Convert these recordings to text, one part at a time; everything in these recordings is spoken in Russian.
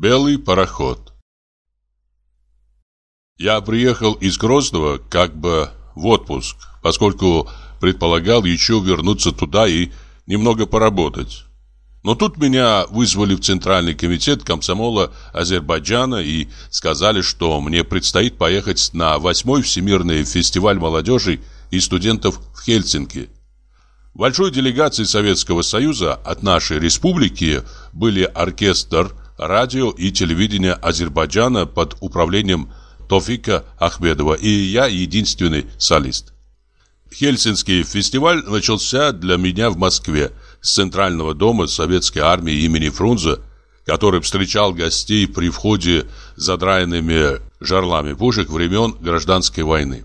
Белый пароход Я приехал из Грозного как бы в отпуск, поскольку предполагал еще вернуться туда и немного поработать. Но тут меня вызвали в Центральный комитет комсомола Азербайджана и сказали, что мне предстоит поехать на восьмой Всемирный фестиваль молодежи и студентов в Хельсинки. Большой делегации Советского Союза от нашей республики были оркестр, радио и телевидение Азербайджана под управлением Тофика Ахмедова и я единственный солист. Хельсинский фестиваль начался для меня в Москве с Центрального дома Советской армии имени Фрунзе, который встречал гостей при входе задраенными жерлами пушек времен Гражданской войны.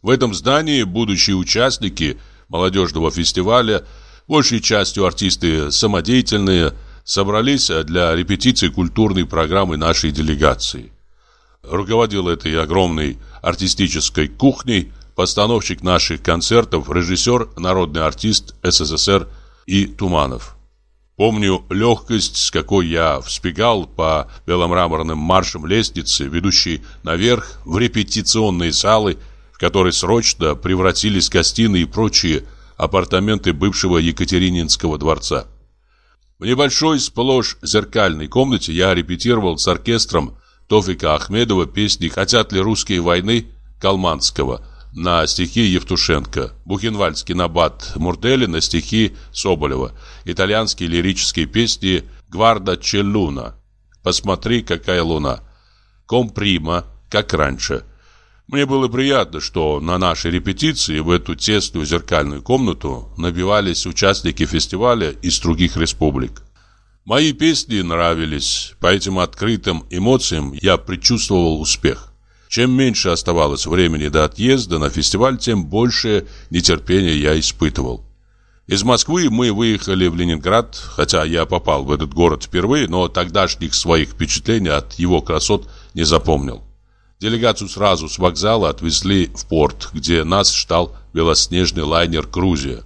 В этом здании будущие участники молодежного фестиваля, большей частью артисты самодеятельные, собрались для репетиции культурной программы нашей делегации. Руководил этой огромной артистической кухней постановщик наших концертов, режиссер, народный артист СССР и Туманов. Помню легкость, с какой я вспегал по беломраморным маршам лестницы, ведущей наверх в репетиционные залы, в которые срочно превратились гостиные и прочие апартаменты бывшего Екатерининского дворца. В небольшой, сплошь зеркальной комнате я репетировал с оркестром Тофика Ахмедова песни «Хотят ли русские войны» Калманского – на стихи Евтушенко, бухенвальский набат Муртели на стихи Соболева, итальянские лирические песни «Гварда Челлуна», «Посмотри, какая луна», «Комприма», «Как раньше». Мне было приятно, что на нашей репетиции в эту тесную зеркальную комнату набивались участники фестиваля из других республик. Мои песни нравились, по этим открытым эмоциям я предчувствовал успех. Чем меньше оставалось времени до отъезда на фестиваль, тем больше нетерпения я испытывал. Из Москвы мы выехали в Ленинград, хотя я попал в этот город впервые, но тогдашних своих впечатлений от его красот не запомнил. Делегацию сразу с вокзала отвезли в порт, где нас ждал белоснежный лайнер «Грузия».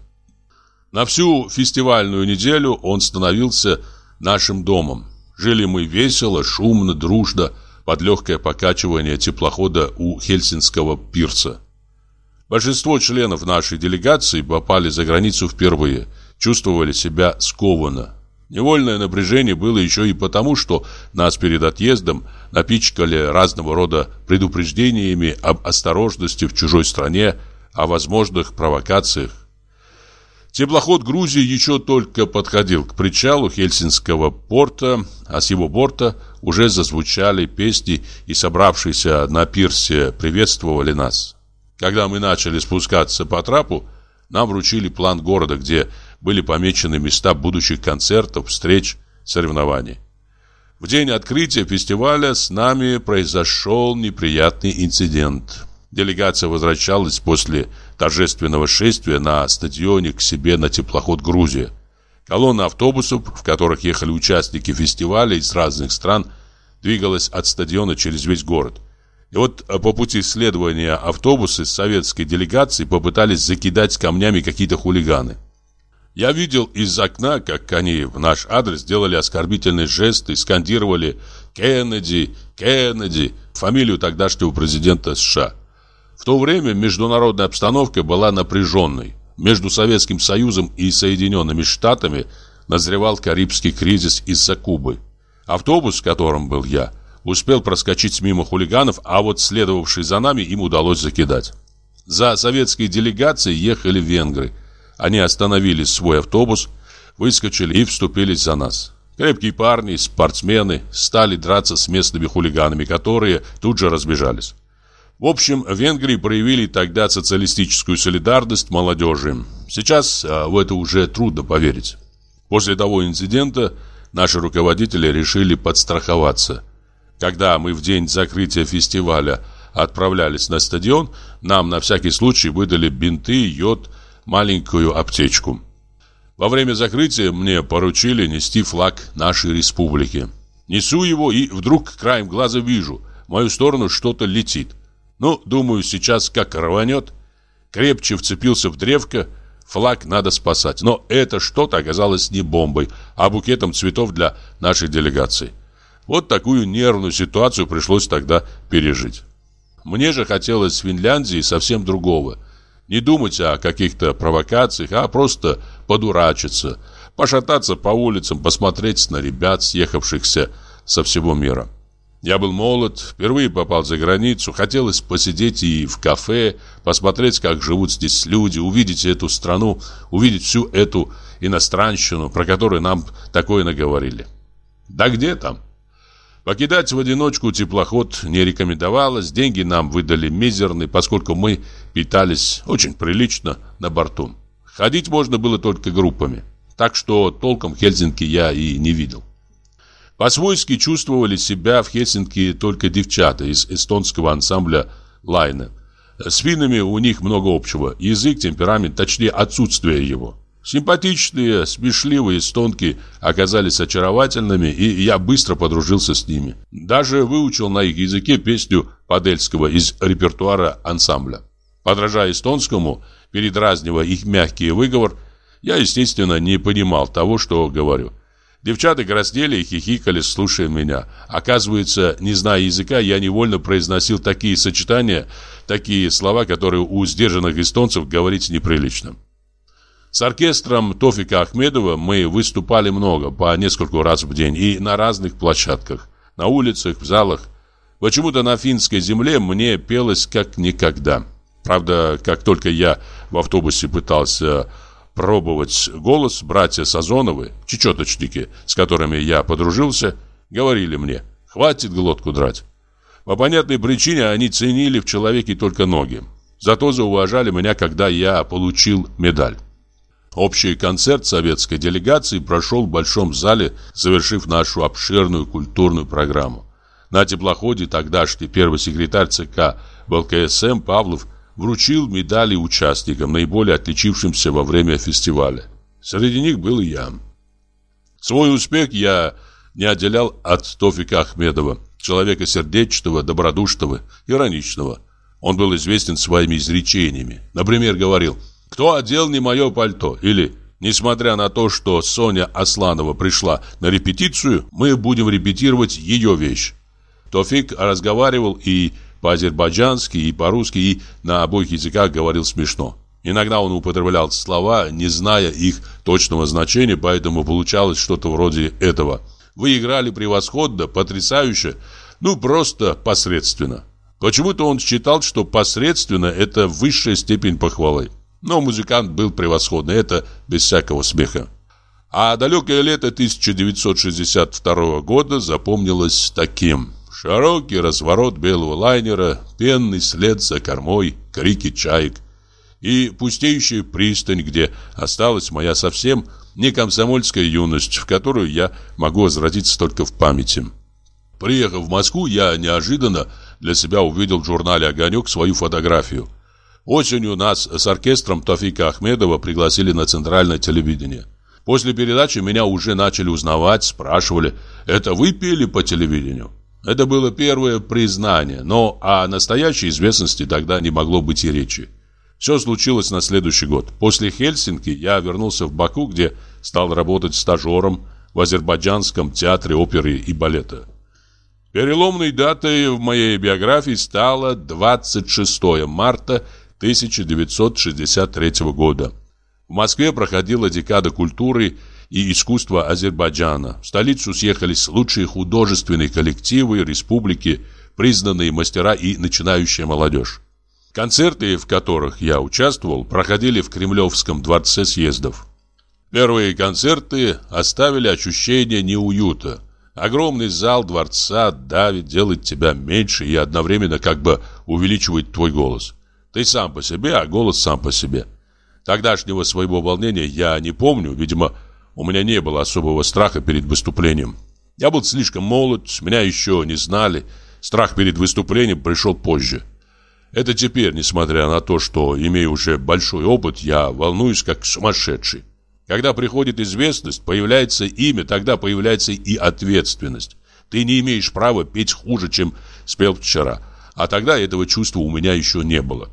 На всю фестивальную неделю он становился нашим домом. Жили мы весело, шумно, дружно, под легкое покачивание теплохода у Хельсинского пирса. Большинство членов нашей делегации попали за границу впервые, чувствовали себя скованно. Невольное напряжение было еще и потому, что нас перед отъездом напичкали разного рода предупреждениями об осторожности в чужой стране, о возможных провокациях. Теплоход Грузии еще только подходил к причалу Хельсинского порта, а с его борта уже зазвучали песни и собравшиеся на пирсе приветствовали нас. Когда мы начали спускаться по трапу, нам вручили план города, где были помечены места будущих концертов, встреч, соревнований. В день открытия фестиваля с нами произошел неприятный инцидент. Делегация возвращалась после торжественного шествия на стадионе к себе на теплоход «Грузия». Колонна автобусов, в которых ехали участники фестиваля из разных стран, двигалась от стадиона через весь город. И вот по пути следования автобусы советской делегацией попытались закидать камнями какие-то хулиганы. Я видел из окна, как они в наш адрес делали оскорбительные жесты, скандировали «Кеннеди! Кеннеди!» фамилию тогдашнего президента США. В то время международная обстановка была напряженной. Между Советским Союзом и Соединенными Штатами назревал Карибский кризис из-за Кубы. Автобус, в котором был я, успел проскочить мимо хулиганов, а вот следовавший за нами им удалось закидать. За советской делегацией ехали венгры. Они остановили свой автобус, выскочили и вступились за нас. Крепкие парни, спортсмены стали драться с местными хулиганами, которые тут же разбежались. В общем, в Венгрии проявили тогда социалистическую солидарность молодежи. Сейчас а, в это уже трудно поверить. После того инцидента наши руководители решили подстраховаться. Когда мы в день закрытия фестиваля отправлялись на стадион, нам на всякий случай выдали бинты, йод, маленькую аптечку. Во время закрытия мне поручили нести флаг нашей республики. Несу его и вдруг краем глаза вижу, в мою сторону что-то летит. Ну, думаю, сейчас как рванет. Крепче вцепился в древко. Флаг надо спасать. Но это что-то оказалось не бомбой, а букетом цветов для нашей делегации. Вот такую нервную ситуацию пришлось тогда пережить. Мне же хотелось в Финляндии совсем другого. Не думать о каких-то провокациях, а просто подурачиться, пошататься по улицам, посмотреть на ребят, съехавшихся со всего мира. Я был молод, впервые попал за границу, хотелось посидеть и в кафе, посмотреть, как живут здесь люди, увидеть эту страну, увидеть всю эту иностранщину, про которую нам такое наговорили. Да где там? Покидать в одиночку теплоход не рекомендовалось, деньги нам выдали мизерные, поскольку мы питались очень прилично на борту. Ходить можно было только группами, так что толком Хельсинки я и не видел. По-свойски чувствовали себя в Хельсинки только девчата из эстонского ансамбля «Лайна». С финнами у них много общего. Язык, темперамент, точнее отсутствие его. Симпатичные, смешливые эстонки оказались очаровательными, и я быстро подружился с ними. Даже выучил на их языке песню Падельского из репертуара ансамбля. Подражая эстонскому, передразнивая их мягкий выговор, я, естественно, не понимал того, что говорю. Девчата краснели и хихикали, слушая меня. Оказывается, не зная языка, я невольно произносил такие сочетания, такие слова, которые у сдержанных эстонцев говорить неприлично. С оркестром Тофика Ахмедова мы выступали много, по нескольку раз в день, и на разных площадках, на улицах, в залах. Почему-то на финской земле мне пелось как никогда. Правда, как только я в автобусе пытался пробовать голос, братья Сазоновы, чечеточники, с которыми я подружился, говорили мне, хватит глотку драть. По понятной причине они ценили в человеке только ноги. Зато зауважали меня, когда я получил медаль. Общий концерт советской делегации прошел в большом зале, завершив нашу обширную культурную программу. На теплоходе тогдашний первый секретарь ЦК ВЛКСМ Павлов вручил медали участникам, наиболее отличившимся во время фестиваля. Среди них был и я. Свой успех я не отделял от Тофика Ахмедова, человека сердечного, добродушного, ироничного. Он был известен своими изречениями. Например, говорил «Кто одел не мое пальто?» или «Несмотря на то, что Соня Асланова пришла на репетицию, мы будем репетировать ее вещь». Тофик разговаривал и по-азербайджански и по-русски, и на обоих языках говорил смешно. Иногда он употреблял слова, не зная их точного значения, поэтому получалось что-то вроде этого. Вы играли превосходно, потрясающе, ну просто посредственно. Почему-то он считал, что посредственно – это высшая степень похвалы. Но музыкант был превосходный, это без всякого смеха. А далекое лето 1962 года запомнилось таким – Широкий разворот белого лайнера, пенный след за кормой, крики чаек. И пустеющая пристань, где осталась моя совсем не комсомольская юность, в которую я могу возвратиться только в памяти. Приехав в Москву, я неожиданно для себя увидел в журнале «Огонек» свою фотографию. Осенью нас с оркестром Тофика Ахмедова пригласили на центральное телевидение. После передачи меня уже начали узнавать, спрашивали, это вы пели по телевидению? Это было первое признание, но о настоящей известности тогда не могло быть и речи. Все случилось на следующий год. После Хельсинки я вернулся в Баку, где стал работать стажером в Азербайджанском театре оперы и балета. Переломной датой в моей биографии стало 26 марта 1963 года. В Москве проходила декада культуры и искусства Азербайджана. В столицу съехались лучшие художественные коллективы республики, признанные мастера и начинающая молодежь. Концерты, в которых я участвовал, проходили в Кремлевском дворце съездов. Первые концерты оставили ощущение неуюта. Огромный зал дворца давит, делает тебя меньше и одновременно как бы увеличивает твой голос. Ты сам по себе, а голос сам по себе. Тогдашнего своего волнения я не помню, видимо, у меня не было особого страха перед выступлением. Я был слишком молод, меня еще не знали. Страх перед выступлением пришел позже. Это теперь, несмотря на то, что имею уже большой опыт, я волнуюсь как сумасшедший. Когда приходит известность, появляется имя, тогда появляется и ответственность. Ты не имеешь права петь хуже, чем спел вчера. А тогда этого чувства у меня еще не было.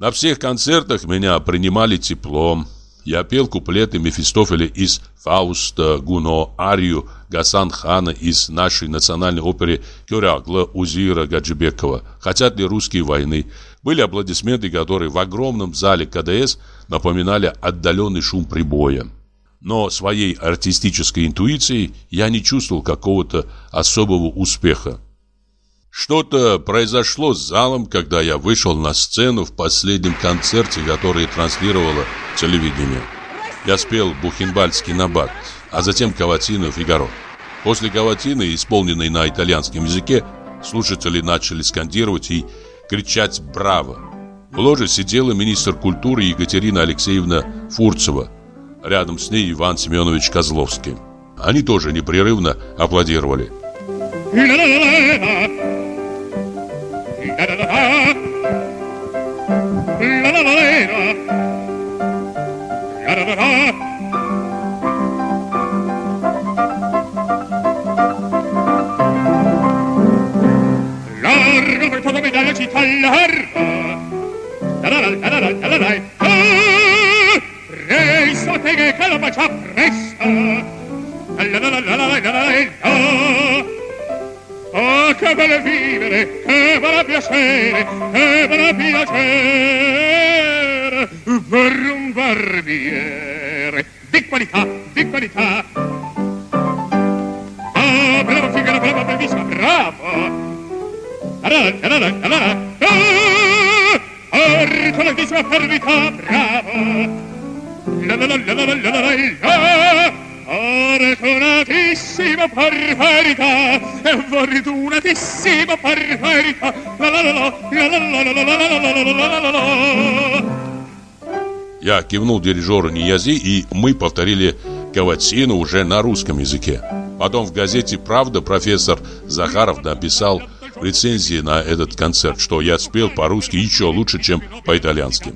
На всех концертах меня принимали теплом. Я пел куплеты Мефистофеля из «Фауста», Гуно, Арию, Гасан Хана из нашей национальной оперы «Кюрягла» Узира Гаджибекова «Хотят ли русские войны?» Были аплодисменты, которые в огромном зале КДС напоминали отдаленный шум прибоя. Но своей артистической интуицией я не чувствовал какого-то особого успеха. Что-то произошло с залом, когда я вышел на сцену в последнем концерте, который транслировало телевидение. Я спел бухенвальдский набат, а затем каватину «Фигаро». После каватины, исполненной на итальянском языке, слушатели начали скандировать и кричать «Браво!». В ложе сидела министр культуры Екатерина Алексеевна Фурцева. Рядом с ней Иван Семенович Козловский. Они тоже непрерывно аплодировали. da da da кивнул дирижеру Ниязи, и мы повторили каватину уже на русском языке. Потом в газете «Правда» профессор Захаров написал в рецензии на этот концерт, что я спел по-русски еще лучше, чем по-итальянски.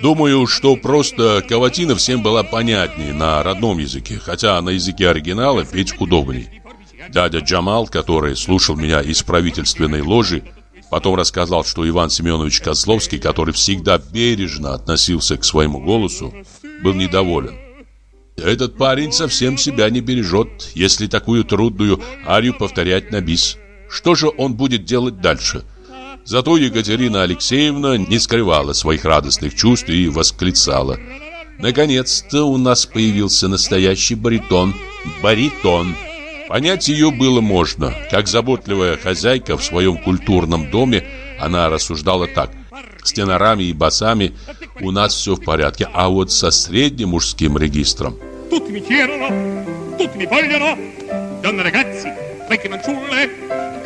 Думаю, что просто каватина всем была понятнее на родном языке, хотя на языке оригинала петь удобней. Дядя Джамал, который слушал меня из правительственной ложи, потом рассказал, что Иван Семенович Козловский, который всегда бережно относился к своему голосу, был недоволен. Этот парень совсем себя не бережет, если такую трудную арию повторять на бис. Что же он будет делать дальше? Зато Екатерина Алексеевна не скрывала своих радостных чувств и восклицала. Наконец-то у нас появился настоящий баритон. Баритон. Понять ее было можно. Как заботливая хозяйка в своем культурном доме, она рассуждала так. С тенорами и басами у нас все в порядке, а вот со средним мужским регистром. Tutti mi tutti mi vogliono, donne ragazzi, vecchie fanciulle,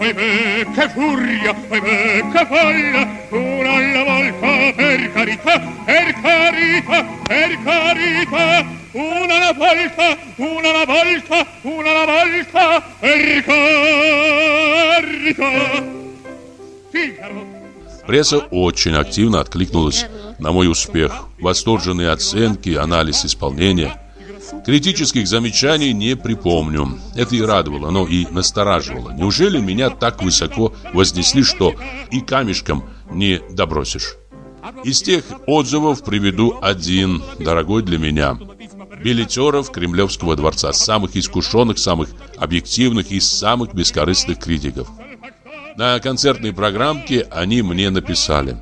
e me, che furia, ahimè, che folla, una alla volta, per carità, per carità, per carità, una alla volta, una alla volta, una alla volta, per carità. Figaro. Пресса очень активно откликнулась на мой успех. Восторженные оценки, анализ исполнения. Критических замечаний не припомню. Это и радовало, но и настораживало. Неужели меня так высоко вознесли, что и камешком не добросишь? Из тех отзывов приведу один, дорогой для меня. Билетеров Кремлевского дворца, самых искушенных, самых объективных и самых бескорыстных критиков. На концертной программке они мне написали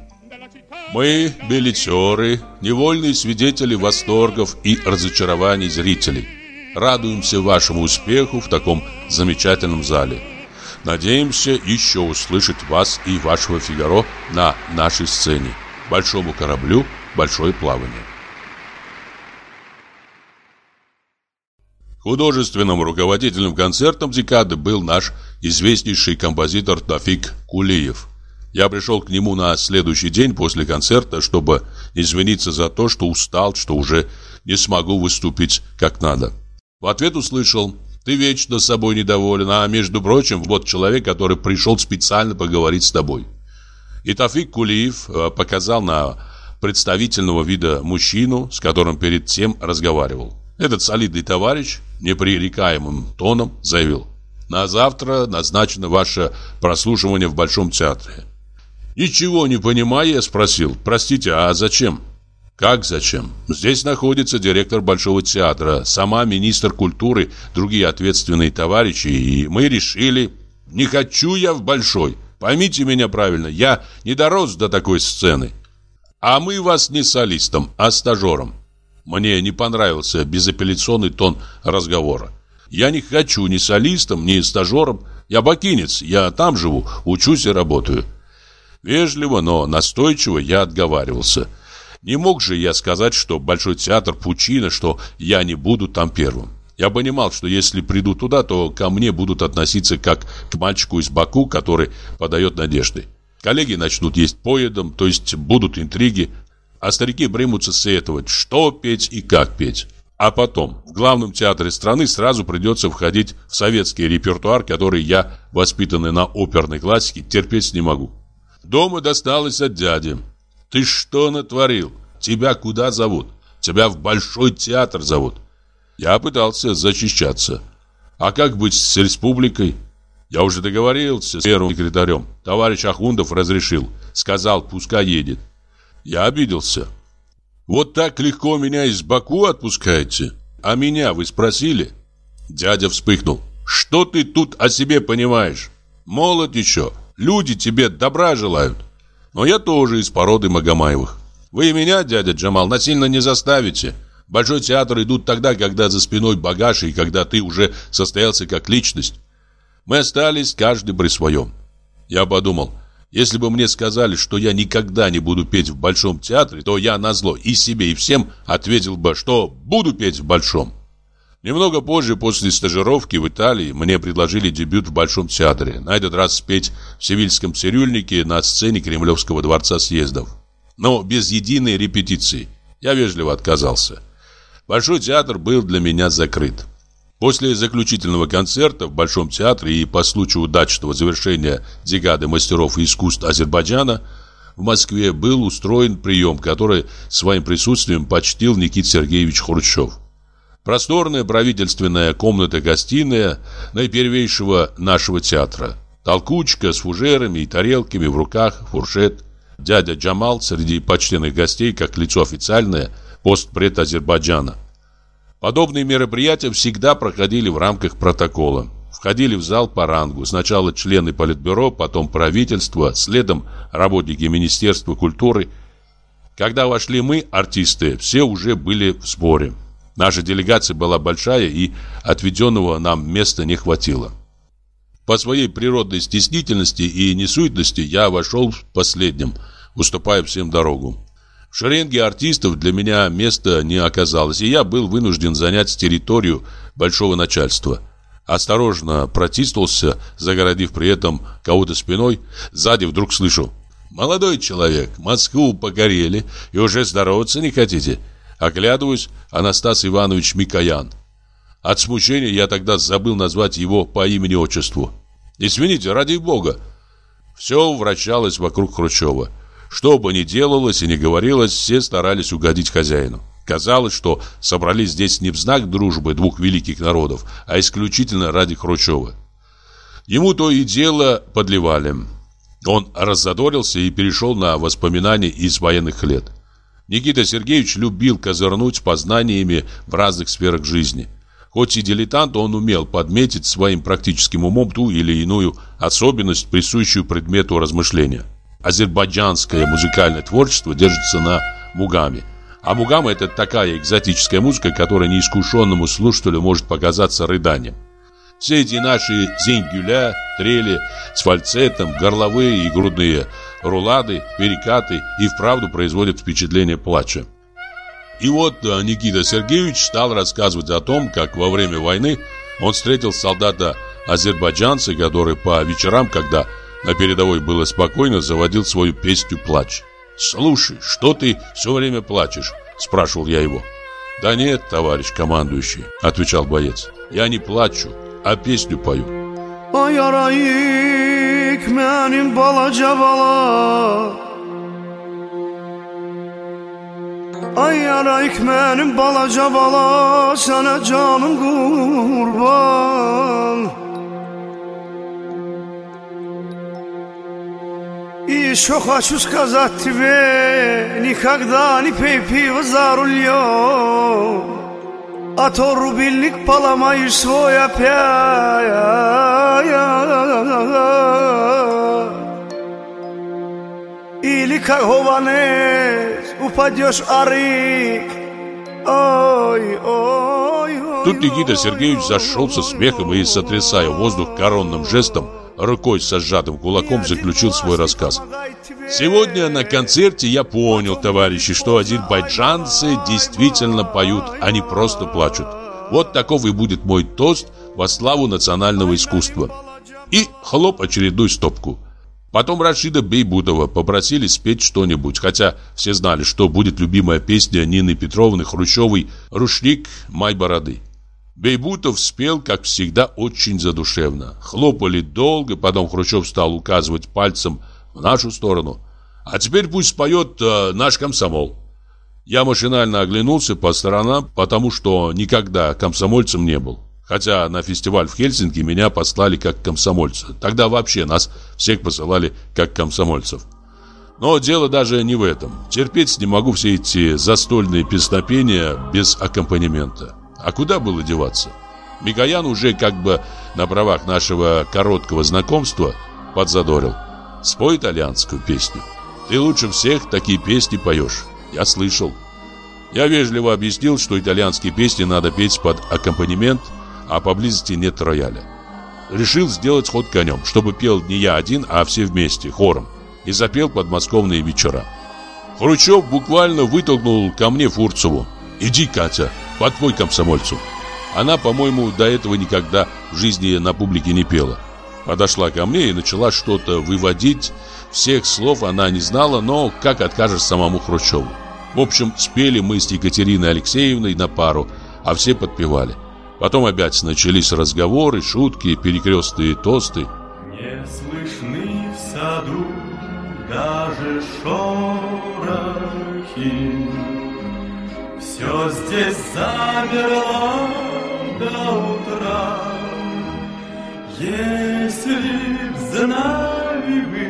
Мы, билетеры, невольные свидетели восторгов и разочарований зрителей. Радуемся вашему успеху в таком замечательном зале. Надеемся еще услышать вас и вашего Фигаро на нашей сцене. Большому кораблю большое плавание. Художественным руководителем концертом «Декады» был наш известнейший композитор Тафик Кулиев. Я пришел к нему на следующий день после концерта, чтобы извиниться за то, что устал, что уже не смогу выступить как надо. В ответ услышал Ты вечно с собой недоволен, а между прочим, вот человек, который пришел специально поговорить с тобой. И Тафик Кулиев э, показал на представительного вида мужчину, с которым перед тем разговаривал. Этот солидный товарищ непререкаемым тоном заявил «На завтра назначено ваше прослушивание в Большом театре». Ничего не понимая, я спросил «Простите, а зачем?» Как зачем? Здесь находится директор Большого театра, сама министр культуры, другие ответственные товарищи, и мы решили... Не хочу я в Большой. Поймите меня правильно, я не дорос до такой сцены. А мы вас не солистом, а стажером. Мне не понравился безапелляционный тон разговора. Я не хочу ни солистом, ни стажером. Я бакинец, я там живу, учусь и работаю. Вежливо, но настойчиво я отговаривался. Не мог же я сказать, что Большой театр Пучина, что я не буду там первым. Я понимал, что если приду туда, то ко мне будут относиться как к мальчику из Баку, который подает надежды. Коллеги начнут есть поедом, то есть будут интриги, а старики примутся сетовать, что петь и как петь. А потом, в главном театре страны сразу придется входить в советский репертуар, который я, воспитанный на оперной классике, терпеть не могу. Дома досталось от дяди. Ты что натворил? Тебя куда зовут? Тебя в Большой театр зовут. Я пытался защищаться. А как быть с республикой? Я уже договорился с первым секретарем. Товарищ Ахундов разрешил. Сказал, пускай едет. Я обиделся. Вот так легко меня из Баку отпускаете? А меня вы спросили? Дядя вспыхнул. Что ты тут о себе понимаешь? Молод еще. Люди тебе добра желают. Но я тоже из породы Магомаевых. Вы меня, дядя Джамал, насильно не заставите. Большой театр идут тогда, когда за спиной багаж и когда ты уже состоялся как личность. Мы остались каждый при своем. Я подумал, если бы мне сказали, что я никогда не буду петь в Большом театре, то я назло и себе, и всем ответил бы, что буду петь в Большом. Немного позже, после стажировки в Италии, мне предложили дебют в Большом театре. На этот раз спеть в Севильском цирюльнике на сцене Кремлевского дворца съездов. Но без единой репетиции. Я вежливо отказался. Большой театр был для меня закрыт. После заключительного концерта в Большом театре и по случаю удачного завершения декады мастеров искусств Азербайджана в Москве был устроен прием, который своим присутствием почтил Никит Сергеевич Хрущев. Просторная правительственная комната-гостиная наипервейшего нашего театра. Толкучка с фужерами и тарелками в руках, фуршет. Дядя Джамал среди почтенных гостей, как лицо официальное, постпред Азербайджана. Подобные мероприятия всегда проходили в рамках протокола. Входили в зал по рангу. Сначала члены политбюро, потом правительство, следом работники Министерства культуры. Когда вошли мы, артисты, все уже были в сборе. Наша делегация была большая, и отведенного нам места не хватило. По своей природной стеснительности и несуетности я вошел последним, уступая всем дорогу. В шеренге артистов для меня места не оказалось, и я был вынужден занять территорию большого начальства. Осторожно протиснулся, загородив при этом кого-то спиной. Сзади вдруг слышу. «Молодой человек, Москву покорили, и уже здороваться не хотите?» Оглядываюсь, Анастас Иванович Микоян. От смущения я тогда забыл назвать его по имени-отчеству. Извините, ради бога. Все вращалось вокруг Хрущева. Что бы ни делалось и ни говорилось, все старались угодить хозяину. Казалось, что собрались здесь не в знак дружбы двух великих народов, а исключительно ради Хрущева. Ему то и дело подливали. Он раззадорился и перешел на воспоминания из военных лет. Никита Сергеевич любил козырнуть познаниями в разных сферах жизни. Хоть и дилетант, он умел подметить своим практическим умом ту или иную особенность, присущую предмету размышления. Азербайджанское музыкальное творчество держится на мугаме. А мугама – это такая экзотическая музыка, которая неискушенному слушателю может показаться рыданием. Все эти наши зингюля, трели с фальцетом, горловые и грудные – рулады, перекаты и вправду производят впечатление плача. И вот э, Никита Сергеевич стал рассказывать о том, как во время войны он встретил солдата-азербайджанца, который по вечерам, когда на передовой было спокойно, заводил свою песню «Плач». «Слушай, что ты все время плачешь?» – спрашивал я его. «Да нет, товарищ командующий», – отвечал боец. Я не плачу, а песню пою. Ay arayık benim balaca bala Ay arayık benim balaca bala Sana canım kurban И еще хочу сказать тебе Никогда не пей пиво за рулем А то рубильник поломаешь свой опять Или как хованец упадешь арик Ой, ой, ой Тут Никита Сергеевич зашелся смехом и, сотрясая воздух коронным жестом, рукой со сжатым кулаком заключил свой рассказ. Сегодня на концерте я понял, товарищи, что азербайджанцы действительно поют, а не просто плачут. Вот таков и будет мой тост во славу национального искусства. И хлоп очередную стопку. Потом Рашида Бейбутова попросили спеть что-нибудь, хотя все знали, что будет любимая песня Нины Петровны Хрущевой «Рушник май бороды». Бейбутов спел, как всегда, очень задушевно. Хлопали долго, потом Хрущев стал указывать пальцем в нашу сторону. А теперь пусть споет э, наш комсомол. Я машинально оглянулся по сторонам, потому что никогда комсомольцем не был. Хотя на фестиваль в Хельсинки меня послали как комсомольца. Тогда вообще нас всех посылали как комсомольцев. Но дело даже не в этом. Терпеть не могу все эти застольные песнопения без аккомпанемента. А куда было деваться? Микоян уже как бы на правах нашего короткого знакомства подзадорил. Спой итальянскую песню. Ты лучше всех такие песни поешь. Я слышал. Я вежливо объяснил, что итальянские песни надо петь под аккомпанемент, а поблизости нет рояля. Решил сделать ход конем, чтобы пел не я один, а все вместе, хором. И запел подмосковные вечера. Хрущев буквально вытолкнул ко мне Фурцеву. «Иди, Катя, подпой комсомольцу». Она, по-моему, до этого никогда в жизни на публике не пела. Подошла ко мне и начала что-то выводить. Всех слов она не знала, но как откажешь самому Хрущеву. В общем, спели мы с Екатериной Алексеевной на пару, а все подпевали. Потом опять начались разговоры, шутки, перекрестные тосты. Не слышны в саду даже шорохи. Все здесь замерло до утра. Если б знали вы,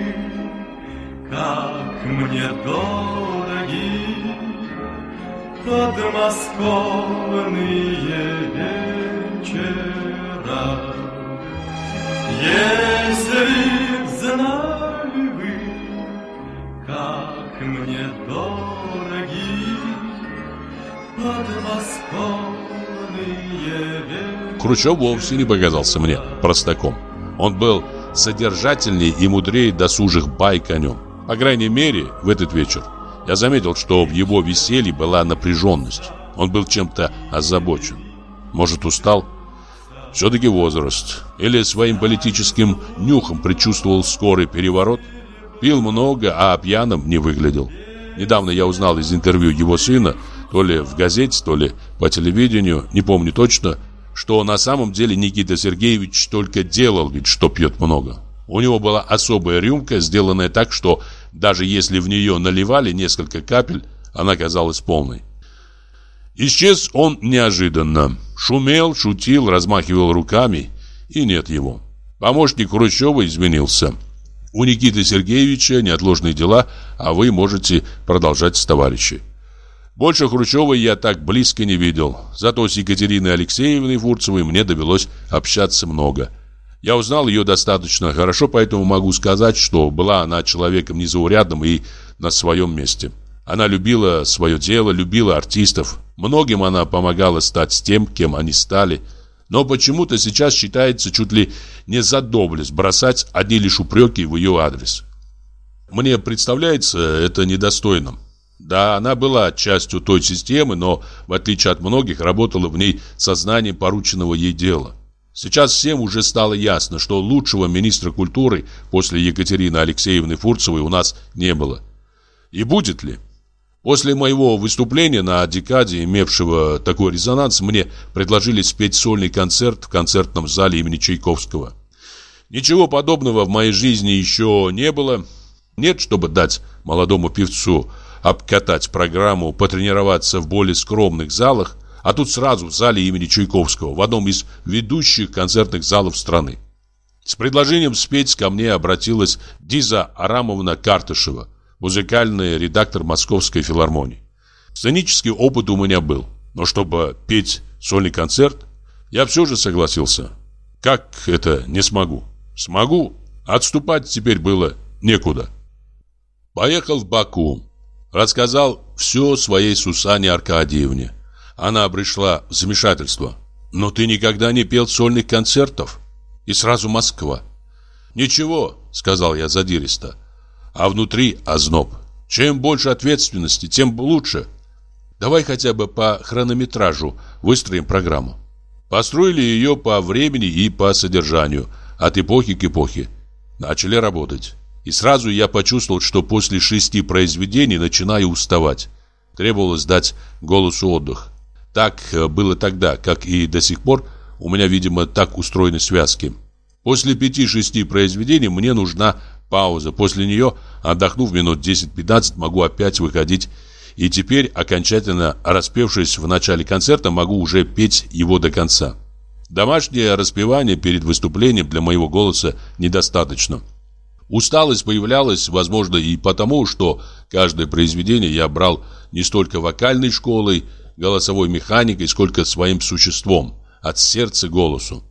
как мне дороги подмосковные вечера. Если б знали вы, как мне дороги. Хрущев вовсе не показался мне простаком. Он был содержательнее и мудрее досужих байк о нем. По крайней мере, в этот вечер. Я заметил, что в его веселье была напряженность. Он был чем-то озабочен. Может, устал? Все-таки возраст. Или своим политическим нюхом предчувствовал скорый переворот? Пил много, а пьяным не выглядел. Недавно я узнал из интервью его сына, то ли в газете, то ли по телевидению, не помню точно, что на самом деле Никита Сергеевич только делал вид, что пьет много. У него была особая рюмка, сделанная так, что даже если в нее наливали несколько капель, она казалась полной. Исчез он неожиданно. Шумел, шутил, размахивал руками, и нет его. Помощник Хрущева изменился. У Никиты Сергеевича неотложные дела, а вы можете продолжать с товарищей. Больше Хрущева я так близко не видел. Зато с Екатериной Алексеевной Фурцевой мне довелось общаться много. Я узнал ее достаточно хорошо, поэтому могу сказать, что была она человеком незаурядным и на своем месте. Она любила свое дело, любила артистов. Многим она помогала стать тем, кем они стали. Но почему-то сейчас считается чуть ли не за доблесть бросать одни лишь упреки в ее адрес. Мне представляется это недостойным. Да, она была частью той системы, но, в отличие от многих, работала в ней сознанием порученного ей дела. Сейчас всем уже стало ясно, что лучшего министра культуры после Екатерины Алексеевны Фурцевой у нас не было. И будет ли? После моего выступления на декаде, имевшего такой резонанс, мне предложили спеть сольный концерт в концертном зале имени Чайковского. Ничего подобного в моей жизни еще не было. Нет, чтобы дать молодому певцу обкатать программу, потренироваться в более скромных залах, а тут сразу в зале имени Чайковского, в одном из ведущих концертных залов страны. С предложением спеть ко мне обратилась Диза Арамовна Картышева, музыкальный редактор Московской филармонии. Сценический опыт у меня был, но чтобы петь сольный концерт, я все же согласился. Как это не смогу? Смогу. Отступать теперь было некуда. Поехал в Баку. Рассказал все своей Сусане Аркадьевне. Она пришла в замешательство. «Но ты никогда не пел сольных концертов?» И сразу Москва. «Ничего», — сказал я задиристо. «А внутри озноб. Чем больше ответственности, тем лучше. Давай хотя бы по хронометражу выстроим программу». Построили ее по времени и по содержанию, от эпохи к эпохе. Начали работать. И сразу я почувствовал, что после шести произведений начинаю уставать. Требовалось дать голосу отдых. Так э, было тогда, как и до сих пор, у меня, видимо, так устроены связки. После пяти-шести произведений мне нужна пауза. После нее, отдохнув минут 10-15, могу опять выходить. И теперь, окончательно распевшись в начале концерта, могу уже петь его до конца. Домашнее распевание перед выступлением для моего голоса недостаточно. Усталость появлялась, возможно, и потому, что каждое произведение я брал не столько вокальной школой, голосовой механикой, сколько своим существом, от сердца голосу.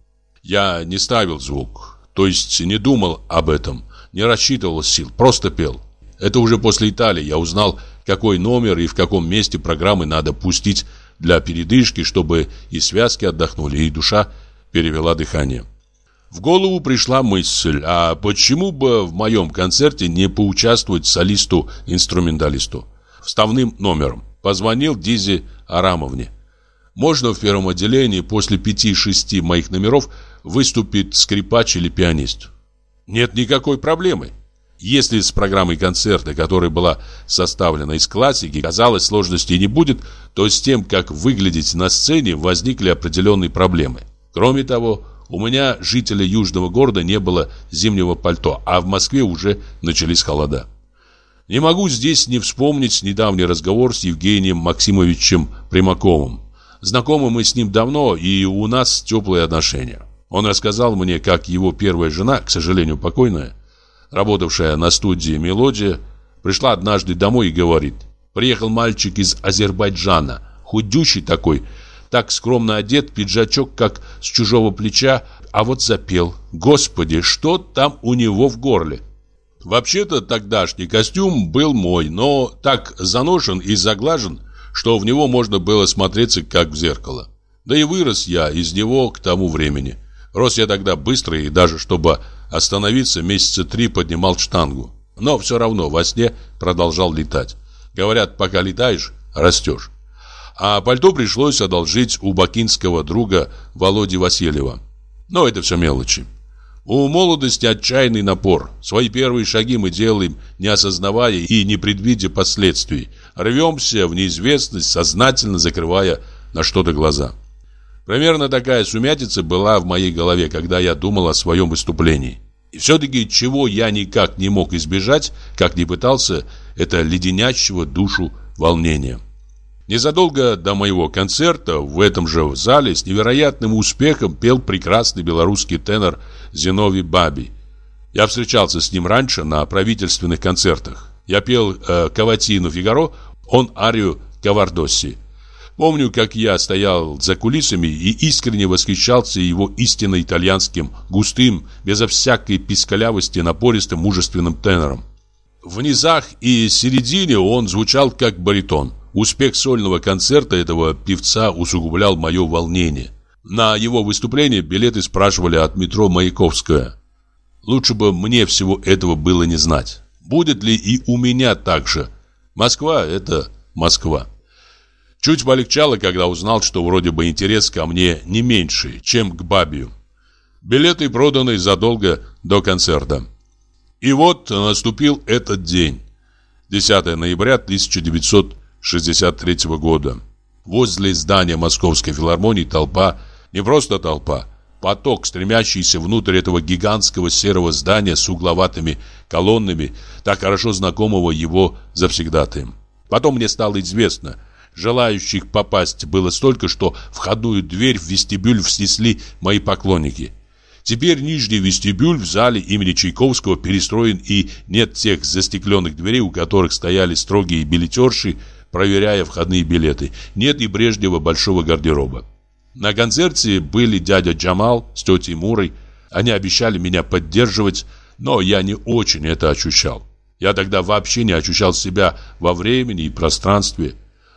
Я не ставил звук, то есть не думал об этом, не рассчитывал сил, просто пел. Это уже после Италии я узнал, какой номер и в каком месте программы надо пустить для передышки, чтобы и связки отдохнули, и душа перевела дыхание. В голову пришла мысль, а почему бы в моем концерте не поучаствовать солисту-инструменталисту? Вставным номером. Позвонил Дизе Арамовне. Можно в первом отделении после пяти-шести моих номеров выступит скрипач или пианист? Нет никакой проблемы. Если с программой концерта, которая была составлена из классики, казалось, сложности не будет, то с тем, как выглядеть на сцене, возникли определенные проблемы. Кроме того, у меня, жителя южного города, не было зимнего пальто, а в Москве уже начались холода. Не могу здесь не вспомнить недавний разговор с Евгением Максимовичем Примаковым. Знакомы мы с ним давно, и у нас теплые отношения. Он рассказал мне, как его первая жена, к сожалению, покойная, работавшая на студии «Мелодия», пришла однажды домой и говорит, приехал мальчик из Азербайджана, худющий такой, так скромно одет, пиджачок как с чужого плеча, а вот запел. Господи, что там у него в горле? Вообще-то тогдашний костюм был мой, но так заношен и заглажен, что в него можно было смотреться как в зеркало. Да и вырос я из него к тому времени. Рос я тогда быстро и даже чтобы остановиться месяца три поднимал штангу. Но все равно во сне продолжал летать. Говорят, пока летаешь, растешь. А пальто пришлось одолжить у бакинского друга Володи Васильева. Но это все мелочи. У молодости отчаянный напор. Свои первые шаги мы делаем, не осознавая и не предвидя последствий. Рвемся в неизвестность, сознательно закрывая на что-то глаза. Примерно такая сумятица была в моей голове, когда я думал о своем выступлении. И все-таки чего я никак не мог избежать, как ни пытался, это леденящего душу волнения. Незадолго до моего концерта в этом же зале с невероятным успехом пел прекрасный белорусский тенор Зиновий Баби. Я встречался с ним раньше на правительственных концертах. Я пел э, «Каватину Фигаро», он арию «Кавардосси». Помню, как я стоял за кулисами и искренне восхищался его истинно итальянским, густым, безо всякой пискалявости, напористым, мужественным тенором. В низах и середине он звучал как баритон. Успех сольного концерта этого певца усугублял мое волнение. На его выступление билеты спрашивали от метро Маяковская. Лучше бы мне всего этого было не знать. Будет ли и у меня так же? Москва – это Москва. Чуть полегчало, когда узнал, что вроде бы интерес ко мне не меньше, чем к Бабию. Билеты проданы задолго до концерта. И вот наступил этот день. 10 ноября 1963 года. Возле здания Московской филармонии толпа, не просто толпа, поток, стремящийся внутрь этого гигантского серого здания с угловатыми колоннами, так хорошо знакомого его завсегдатаем. Потом мне стало известно, желающих попасть было столько, что входную дверь в вестибюль снесли мои поклонники. Теперь нижний вестибюль в зале имени Чайковского перестроен и нет тех застекленных дверей, у которых стояли строгие билетерши, проверяя входные билеты. Нет и прежнего большого гардероба. На концерте были дядя Джамал с тетей Мурой. Они обещали меня поддерживать, но я не очень это ощущал. Я тогда вообще не ощущал себя во времени и пространстве.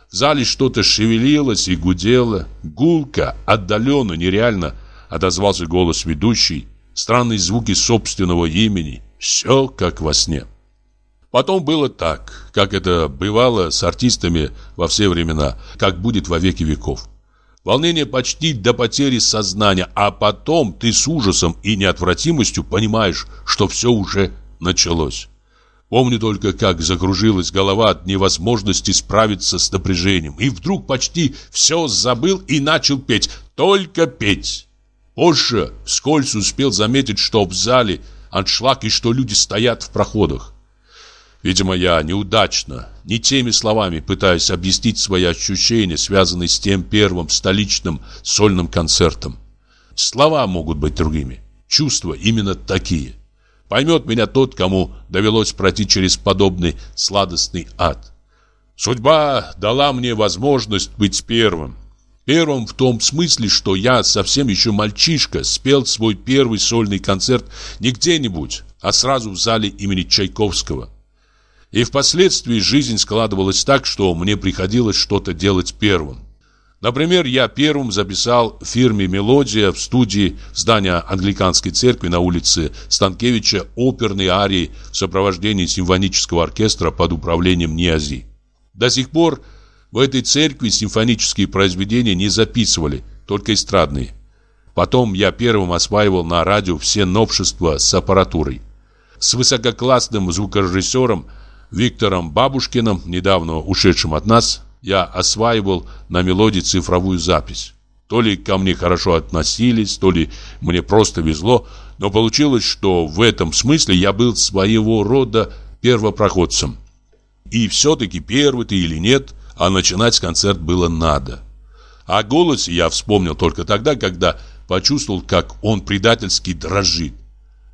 В зале что-то шевелилось и гудело. Гулко, отдаленно, нереально отозвался голос ведущей. Странные звуки собственного имени. Все как во сне. Потом было так, как это бывало с артистами во все времена, как будет во веки веков. Волнение почти до потери сознания, а потом ты с ужасом и неотвратимостью понимаешь, что все уже началось. Помню только, как закружилась голова от невозможности справиться с напряжением. И вдруг почти все забыл и начал петь. Только петь. Позже вскользь успел заметить, что в зале аншлаг и что люди стоят в проходах. Видимо, я неудачно, не теми словами пытаюсь объяснить свои ощущения, связанные с тем первым столичным сольным концертом. Слова могут быть другими, чувства именно такие. Поймет меня тот, кому довелось пройти через подобный сладостный ад. Судьба дала мне возможность быть первым. Первым в том смысле, что я совсем еще мальчишка спел свой первый сольный концерт не где-нибудь, а сразу в зале имени Чайковского. И впоследствии жизнь складывалась так, что мне приходилось что-то делать первым. Например, я первым записал в фирме «Мелодия» в студии здания англиканской церкви на улице Станкевича оперные арии в сопровождении симфонического оркестра под управлением Ниази. До сих пор в этой церкви симфонические произведения не записывали, только эстрадные. Потом я первым осваивал на радио все новшества с аппаратурой. С высококлассным звукорежиссером – Виктором Бабушкиным, недавно ушедшим от нас, я осваивал на мелодии цифровую запись. То ли ко мне хорошо относились, то ли мне просто везло, но получилось, что в этом смысле я был своего рода первопроходцем. И все-таки первый ты или нет, а начинать концерт было надо. О голосе я вспомнил только тогда, когда почувствовал, как он предательски дрожит.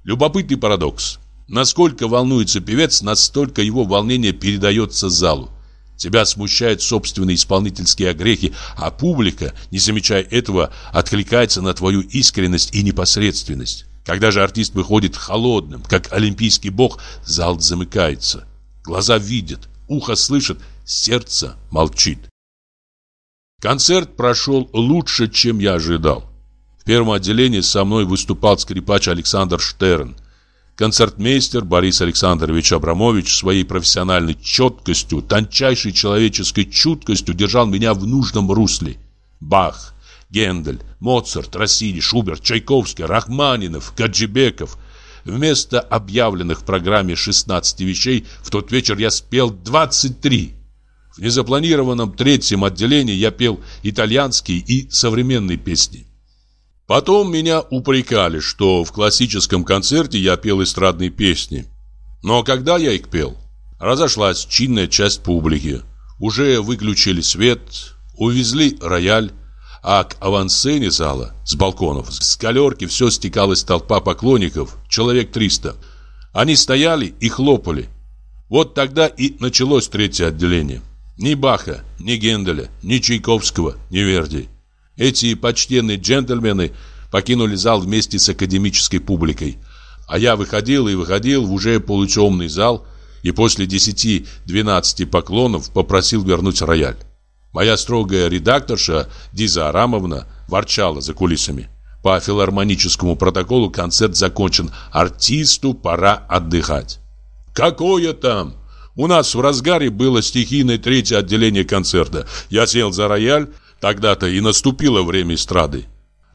Любопытный парадокс. Насколько волнуется певец, настолько его волнение передается залу. Тебя смущают собственные исполнительские огрехи, а публика, не замечая этого, откликается на твою искренность и непосредственность. Когда же артист выходит холодным, как олимпийский бог, зал замыкается. Глаза видят, ухо слышит, сердце молчит. Концерт прошел лучше, чем я ожидал. В первом отделении со мной выступал скрипач Александр Штерн – Концертмейстер Борис Александрович Абрамович своей профессиональной четкостью, тончайшей человеческой чуткостью держал меня в нужном русле. Бах, Гендель, Моцарт, Россини, Шуберт, Чайковский, Рахманинов, Гаджибеков. Вместо объявленных в программе 16 вещей в тот вечер я спел 23. В незапланированном третьем отделении я пел итальянские и современные песни. Потом меня упрекали, что в классическом концерте я пел эстрадные песни. Но когда я их пел, разошлась чинная часть публики. Уже выключили свет, увезли рояль, а к авансцене зала, с балконов, с галерки все стекалась толпа поклонников, человек 300. Они стояли и хлопали. Вот тогда и началось третье отделение. Ни Баха, ни Генделя, ни Чайковского, ни Верди. Эти почтенные джентльмены покинули зал вместе с академической публикой. А я выходил и выходил в уже полутемный зал и после 10-12 поклонов попросил вернуть рояль. Моя строгая редакторша Диза Арамовна ворчала за кулисами. По филармоническому протоколу концерт закончен. Артисту пора отдыхать. Какое там? У нас в разгаре было стихийное третье отделение концерта. Я сел за рояль, Тогда-то и наступило время эстрады.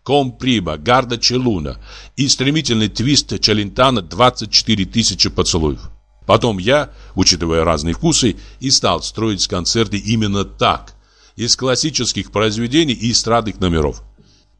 Комприба, Гарда Челуна и стремительный твист Челентана 24 тысячи поцелуев. Потом я, учитывая разные вкусы, и стал строить концерты именно так, из классических произведений и эстрадных номеров.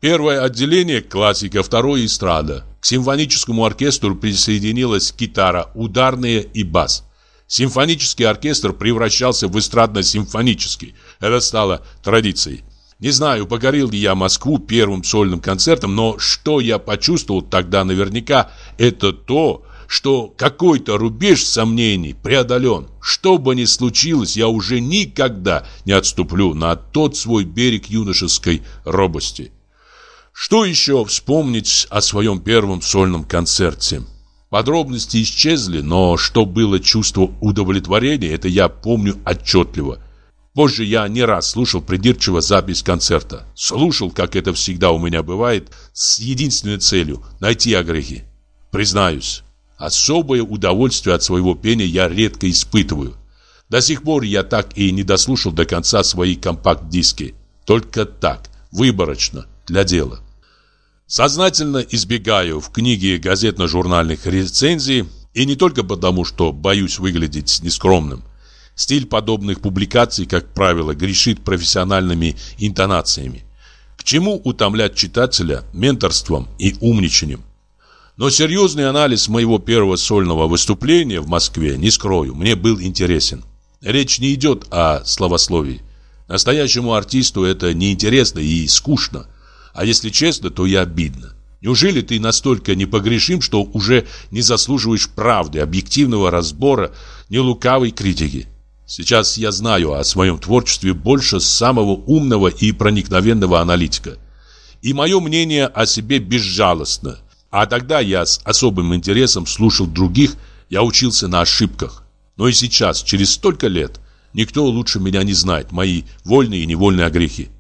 Первое отделение – классика, второе – эстрада. К симфоническому оркестру присоединилась гитара, ударная и бас. Симфонический оркестр превращался в эстрадно-симфонический. Это стало традицией. Не знаю, покорил ли я Москву первым сольным концертом, но что я почувствовал тогда наверняка, это то, что какой-то рубеж сомнений преодолен. Что бы ни случилось, я уже никогда не отступлю на тот свой берег юношеской робости. Что еще вспомнить о своем первом сольном концерте? Подробности исчезли, но что было чувство удовлетворения, это я помню отчетливо. Позже я не раз слушал придирчиво запись концерта. Слушал, как это всегда у меня бывает, с единственной целью – найти огрехи. Признаюсь, Особое удовольствие от своего пения я редко испытываю. До сих пор я так и не дослушал до конца свои компакт-диски. Только так, выборочно, для дела. Сознательно избегаю в книге газетно-журнальных рецензий, и не только потому, что боюсь выглядеть нескромным. Стиль подобных публикаций, как правило, грешит профессиональными интонациями. К чему утомлять читателя менторством и умничанием? Но серьезный анализ моего первого сольного выступления в Москве, не скрою, мне был интересен. Речь не идет о словословии. Настоящему артисту это неинтересно и скучно. А если честно, то и обидно. Неужели ты настолько непогрешим, что уже не заслуживаешь правды, объективного разбора, не лукавой критики? Сейчас я знаю о своем творчестве больше самого умного и проникновенного аналитика. И мое мнение о себе безжалостно – а тогда я с особым интересом слушал других, я учился на ошибках. Но и сейчас, через столько лет, никто лучше меня не знает мои вольные и невольные грехи.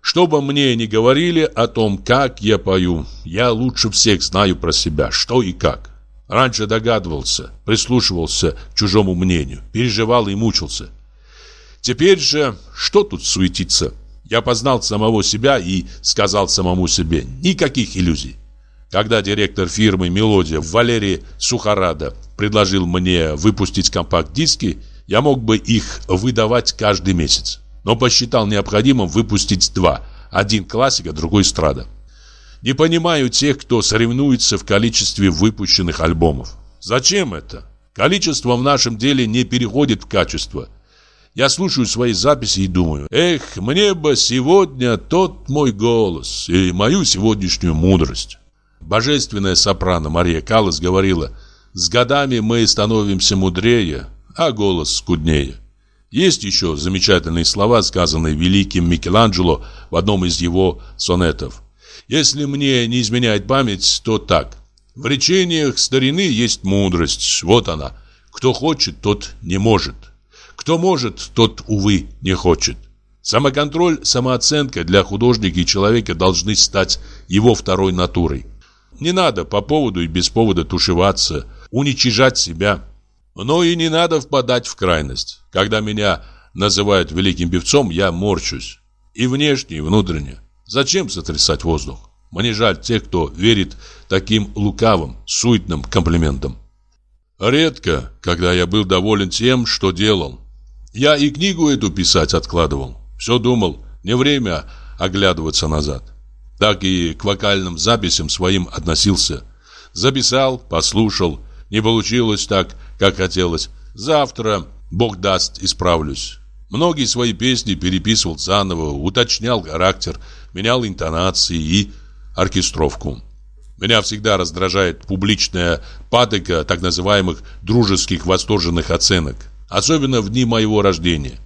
Что бы мне ни говорили о том, как я пою, я лучше всех знаю про себя, что и как. Раньше догадывался, прислушивался к чужому мнению, переживал и мучился. Теперь же, что тут суетиться? Я познал самого себя и сказал самому себе, никаких иллюзий. Когда директор фирмы «Мелодия» Валерий Сухарада предложил мне выпустить компакт-диски, я мог бы их выдавать каждый месяц. Но посчитал необходимым выпустить два. Один классика, другой эстрада. Не понимаю тех, кто соревнуется в количестве выпущенных альбомов. Зачем это? Количество в нашем деле не переходит в качество. Я слушаю свои записи и думаю, эх, мне бы сегодня тот мой голос и мою сегодняшнюю мудрость. Божественная сопрано Мария Каллас говорила «С годами мы становимся мудрее, а голос скуднее». Есть еще замечательные слова, сказанные великим Микеланджело в одном из его сонетов. Если мне не изменяет память, то так. В речениях старины есть мудрость, вот она. Кто хочет, тот не может. Кто может, тот, увы, не хочет. Самоконтроль, самооценка для художника и человека должны стать его второй натурой. Не надо по поводу и без повода тушеваться, уничижать себя. Но и не надо впадать в крайность. Когда меня называют великим певцом, я морчусь. И внешне, и внутренне. Зачем сотрясать воздух? Мне жаль тех, кто верит таким лукавым, суетным комплиментам. Редко, когда я был доволен тем, что делал. Я и книгу эту писать откладывал. Все думал, не время оглядываться назад так и к вокальным записям своим относился. Записал, послушал, не получилось так, как хотелось. Завтра, Бог даст, исправлюсь. Многие свои песни переписывал заново, уточнял характер, менял интонации и оркестровку. Меня всегда раздражает публичная патока так называемых дружеских восторженных оценок, особенно в дни моего рождения.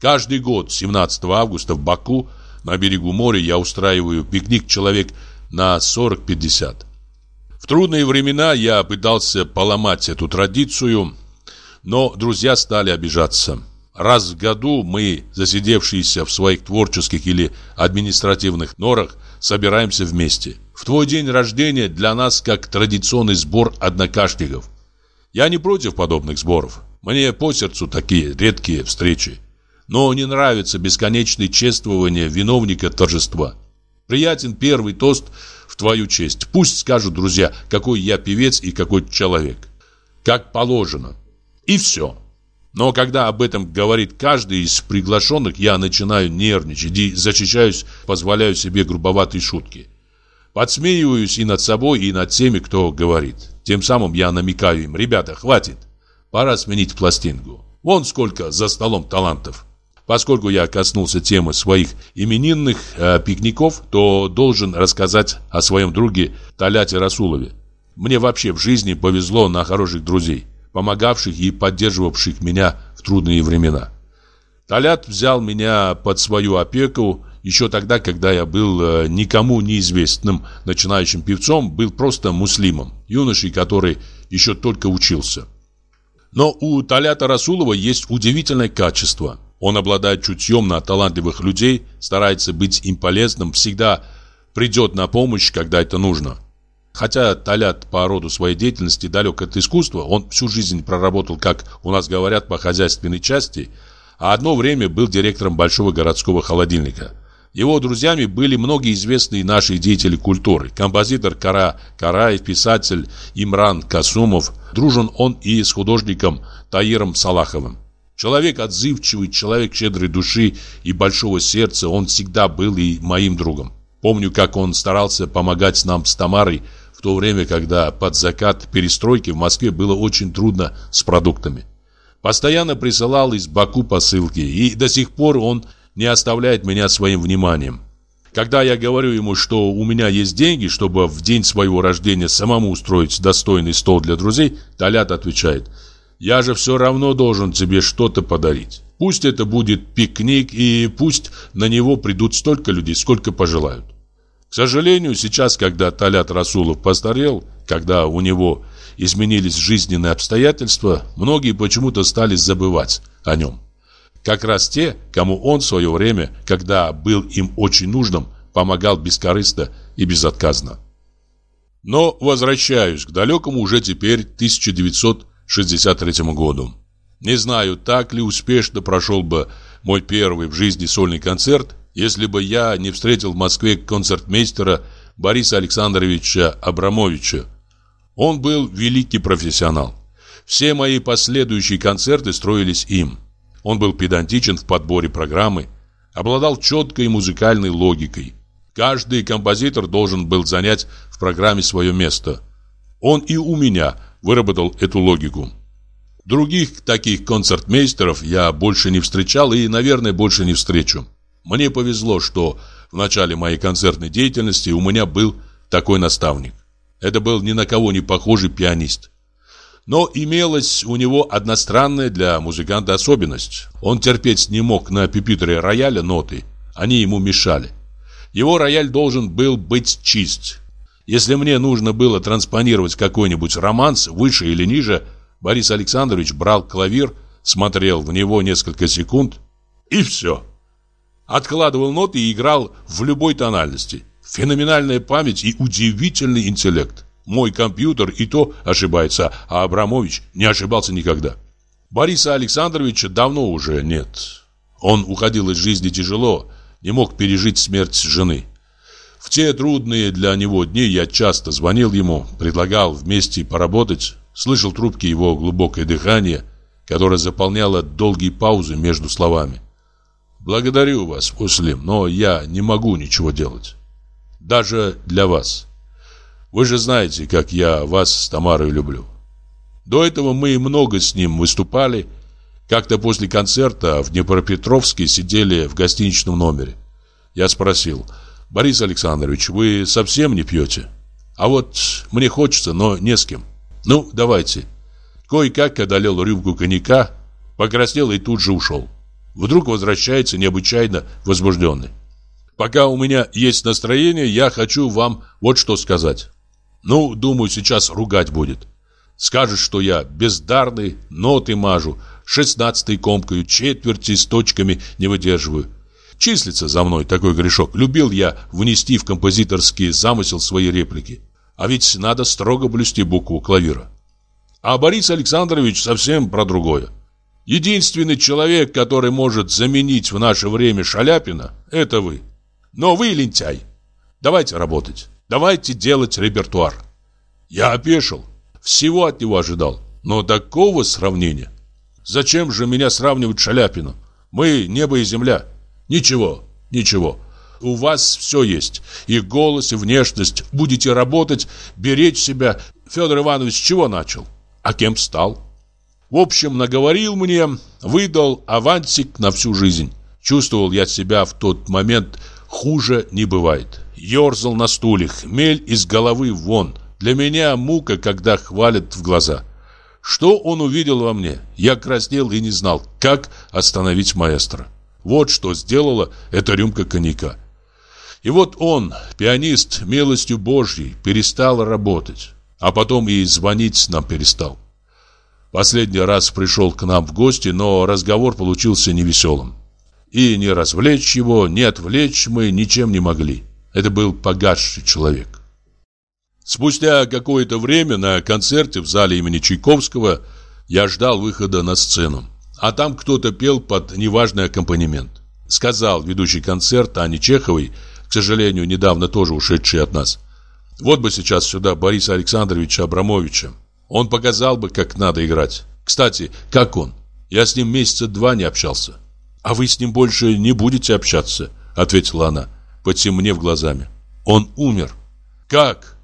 Каждый год, 17 августа в Баку, на берегу моря я устраиваю пикник человек на 40-50. В трудные времена я пытался поломать эту традицию, но друзья стали обижаться. Раз в году мы, засидевшиеся в своих творческих или административных норах, собираемся вместе. В твой день рождения для нас как традиционный сбор однокашников. Я не против подобных сборов. Мне по сердцу такие редкие встречи но не нравится бесконечное чествование виновника торжества. Приятен первый тост в твою честь. Пусть скажут друзья, какой я певец и какой человек. как положено. И все. Но когда об этом говорит каждый из приглашенных, я начинаю нервничать и защищаюсь, позволяю себе грубоватые шутки. Подсмеиваюсь и над собой, и над теми, кто говорит. Тем самым я намекаю им, ребята, хватит, пора сменить пластинку. Вон сколько за столом талантов. Поскольку я коснулся темы своих именинных э, пикников, то должен рассказать о своем друге Таляте Расулове. Мне вообще в жизни повезло на хороших друзей, помогавших и поддерживавших меня в трудные времена. Талят взял меня под свою опеку еще тогда, когда я был э, никому неизвестным начинающим певцом, был просто муслимом, юношей, который еще только учился. Но у Талята Расулова есть удивительное качество. Он обладает чутьем на талантливых людей, старается быть им полезным, всегда придет на помощь, когда это нужно. Хотя Талят по роду своей деятельности далек от искусства, он всю жизнь проработал, как у нас говорят, по хозяйственной части, а одно время был директором большого городского холодильника. Его друзьями были многие известные наши деятели культуры. Композитор Кара Караев, писатель Имран Касумов. Дружен он и с художником Таиром Салаховым. Человек отзывчивый, человек щедрой души и большого сердца, он всегда был и моим другом. Помню, как он старался помогать нам с Тамарой в то время, когда под закат перестройки в Москве было очень трудно с продуктами. Постоянно присылал из Баку посылки, и до сих пор он не оставляет меня своим вниманием. Когда я говорю ему, что у меня есть деньги, чтобы в день своего рождения самому устроить достойный стол для друзей, Талят отвечает, «Я же все равно должен тебе что-то подарить. Пусть это будет пикник, и пусть на него придут столько людей, сколько пожелают». К сожалению, сейчас, когда Талят Расулов постарел, когда у него изменились жизненные обстоятельства, многие почему-то стали забывать о нем. Как раз те, кому он в свое время, когда был им очень нужным, помогал бескорыстно и безотказно. Но возвращаюсь к далекому уже теперь 1963 году. Не знаю, так ли успешно прошел бы мой первый в жизни сольный концерт, если бы я не встретил в Москве концертмейстера Бориса Александровича Абрамовича. Он был великий профессионал. Все мои последующие концерты строились им. Он был педантичен в подборе программы, обладал четкой музыкальной логикой. Каждый композитор должен был занять в программе свое место. Он и у меня выработал эту логику. Других таких концертмейстеров я больше не встречал и, наверное, больше не встречу. Мне повезло, что в начале моей концертной деятельности у меня был такой наставник. Это был ни на кого не похожий пианист. Но имелась у него одна странная для музыканта особенность. Он терпеть не мог на пюпитре рояля ноты. Они ему мешали. Его рояль должен был быть чист. Если мне нужно было транспонировать какой-нибудь романс, выше или ниже, Борис Александрович брал клавир, смотрел в него несколько секунд и все. Откладывал ноты и играл в любой тональности. Феноменальная память и удивительный интеллект. Мой компьютер и то ошибается, а Абрамович не ошибался никогда. Бориса Александровича давно уже нет. Он уходил из жизни тяжело, не мог пережить смерть жены. В те трудные для него дни я часто звонил ему, предлагал вместе поработать, слышал трубки его глубокое дыхание, которое заполняло долгие паузы между словами. «Благодарю вас, Муслим, но я не могу ничего делать. Даже для вас». Вы же знаете, как я вас с Тамарой люблю. До этого мы много с ним выступали. Как-то после концерта в Днепропетровске сидели в гостиничном номере. Я спросил, Борис Александрович, вы совсем не пьете? А вот мне хочется, но не с кем. Ну, давайте. Кое-как одолел рюмку коньяка, покраснел и тут же ушел. Вдруг возвращается необычайно возбужденный. Пока у меня есть настроение, я хочу вам вот что сказать. Ну, думаю, сейчас ругать будет. Скажет, что я бездарный, ноты мажу, шестнадцатый комкаю, четверти с точками не выдерживаю. Числится за мной такой грешок. Любил я внести в композиторский замысел свои реплики. А ведь надо строго блюсти букву клавира. А Борис Александрович совсем про другое. Единственный человек, который может заменить в наше время Шаляпина, это вы. Но вы лентяй. Давайте работать. Давайте делать репертуар. Я опешил. Всего от него ожидал. Но такого сравнения... Зачем же меня сравнивать с Шаляпиным? Мы небо и земля. Ничего, ничего. У вас все есть. И голос, и внешность. Будете работать, беречь себя. Федор Иванович чего начал? А кем стал? В общем, наговорил мне, выдал авансик на всю жизнь. Чувствовал я себя в тот момент хуже не бывает. Ёрзал на стуле, хмель из головы вон. Для меня мука, когда хвалят в глаза. Что он увидел во мне? Я краснел и не знал, как остановить маэстро. Вот что сделала эта рюмка коньяка. И вот он, пианист, милостью Божьей, перестал работать. А потом и звонить нам перестал. Последний раз пришел к нам в гости, но разговор получился невеселым. И не развлечь его, не отвлечь мы ничем не могли. Это был погасший человек. Спустя какое-то время на концерте в зале имени Чайковского я ждал выхода на сцену. А там кто-то пел под неважный аккомпанемент. Сказал ведущий концерт Ане Чеховой, к сожалению, недавно тоже ушедший от нас. Вот бы сейчас сюда Бориса Александровича Абрамовича. Он показал бы, как надо играть. Кстати, как он? Я с ним месяца два не общался. А вы с ним больше не будете общаться, ответила она, потемнев глазами. Он умер. Как?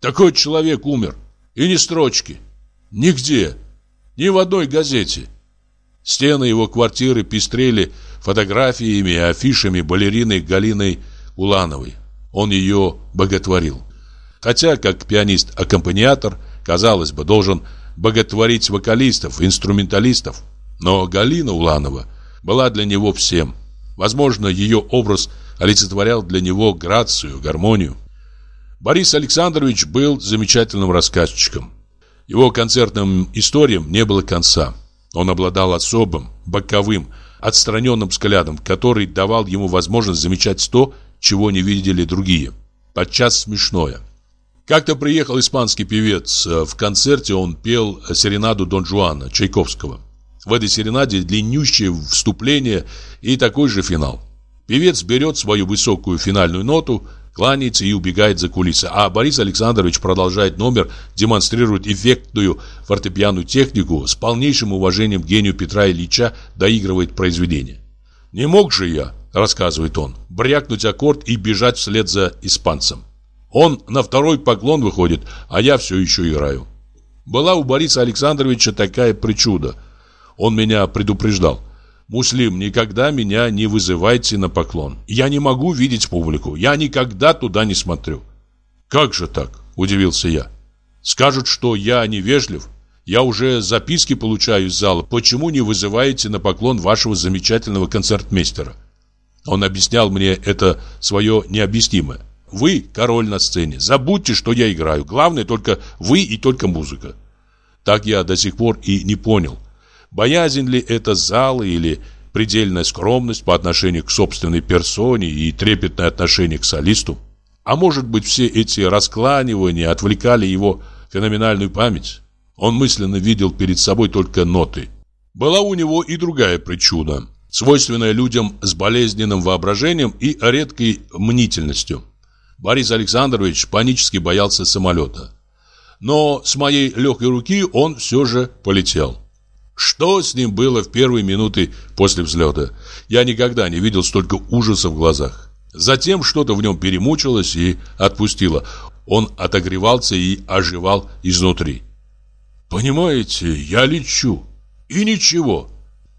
Такой человек умер. И ни строчки. Нигде. Ни в одной газете. Стены его квартиры пестрели фотографиями и афишами балерины Галиной Улановой. Он ее боготворил. Хотя, как пианист-аккомпаниатор, казалось бы, должен боготворить вокалистов, инструменталистов. Но Галина Уланова была для него всем. Возможно, ее образ олицетворял для него грацию, гармонию. Борис Александрович был замечательным рассказчиком. Его концертным историям не было конца. Он обладал особым, боковым, отстраненным взглядом, который давал ему возможность замечать то, чего не видели другие. Подчас смешное. Как-то приехал испанский певец. Э, в концерте он пел серенаду Дон Жуана Чайковского. В этой серенаде длиннющее вступление и такой же финал. Певец берет свою высокую финальную ноту, кланяется и убегает за кулисы. А Борис Александрович продолжает номер, демонстрирует эффектную фортепианную технику, с полнейшим уважением гению Петра Ильича доигрывает произведение. «Не мог же я», — рассказывает он, — «брякнуть аккорд и бежать вслед за испанцем». Он на второй поклон выходит, а я все еще играю. Была у Бориса Александровича такая причуда. Он меня предупреждал. «Муслим, никогда меня не вызывайте на поклон. Я не могу видеть публику. Я никогда туда не смотрю». «Как же так?» – удивился я. «Скажут, что я невежлив. Я уже записки получаю из зала. Почему не вызываете на поклон вашего замечательного концертмейстера?» Он объяснял мне это свое необъяснимое. Вы король на сцене. Забудьте, что я играю. Главное только вы и только музыка. Так я до сих пор и не понял, боязнь ли это зала или предельная скромность по отношению к собственной персоне и трепетное отношение к солисту. А может быть, все эти раскланивания отвлекали его феноменальную память? Он мысленно видел перед собой только ноты. Была у него и другая причуда, свойственная людям с болезненным воображением и редкой мнительностью – Борис Александрович панически боялся самолета. Но с моей легкой руки он все же полетел. Что с ним было в первые минуты после взлета? Я никогда не видел столько ужаса в глазах. Затем что-то в нем перемучилось и отпустило. Он отогревался и оживал изнутри. «Понимаете, я лечу. И ничего».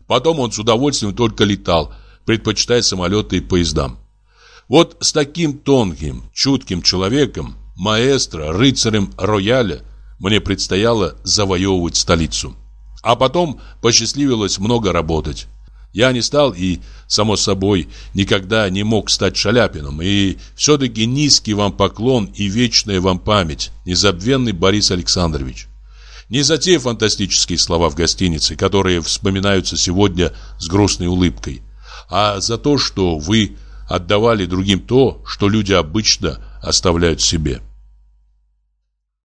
Потом он с удовольствием только летал, предпочитая самолеты и поездам. Вот с таким тонким, чутким человеком, маэстро, рыцарем рояля, мне предстояло завоевывать столицу. А потом посчастливилось много работать. Я не стал и, само собой, никогда не мог стать Шаляпиным. И все-таки низкий вам поклон и вечная вам память, незабвенный Борис Александрович. Не за те фантастические слова в гостинице, которые вспоминаются сегодня с грустной улыбкой, а за то, что вы отдавали другим то, что люди обычно оставляют себе.